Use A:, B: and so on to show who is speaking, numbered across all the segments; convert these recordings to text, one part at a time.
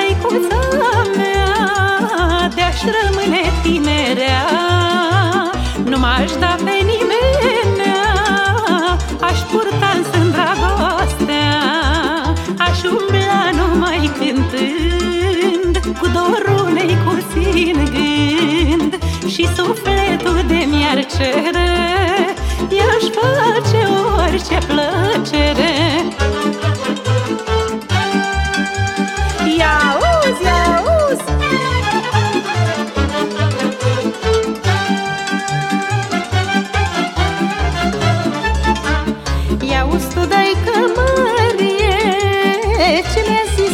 A: măicuța mea Te-aș rămâne tinerea. Nu m-aș da pe nimeni Aș purta în sân dragostea. Aș umbla numai cântând Cu dorul unei cursi în gând. Și sufletul de mi-ar cere I-aș face orice plăcere.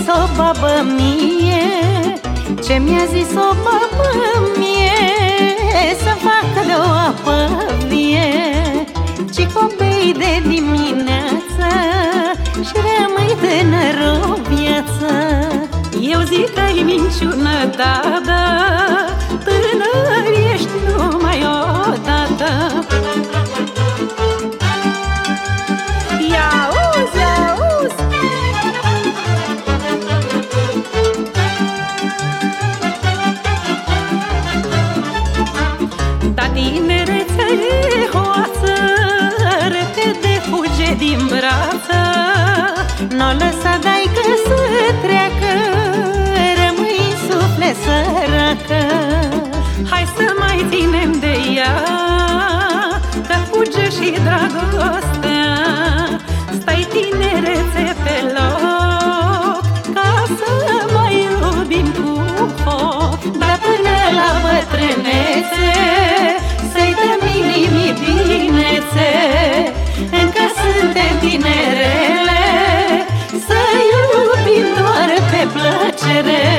A: O babă mie? Ce mi-a zis o babă mie? Să facă de o apă vie. Ci copii de dimineață Și rămâi tânăr o viață? Eu zic că-i minciună, da, da tinerețe hoață Repede fuge din brață. N-o lăsa dai că să treacă Rămâi suflet săracă Hai să mai ținem de ea Că fuge și dragostea seré.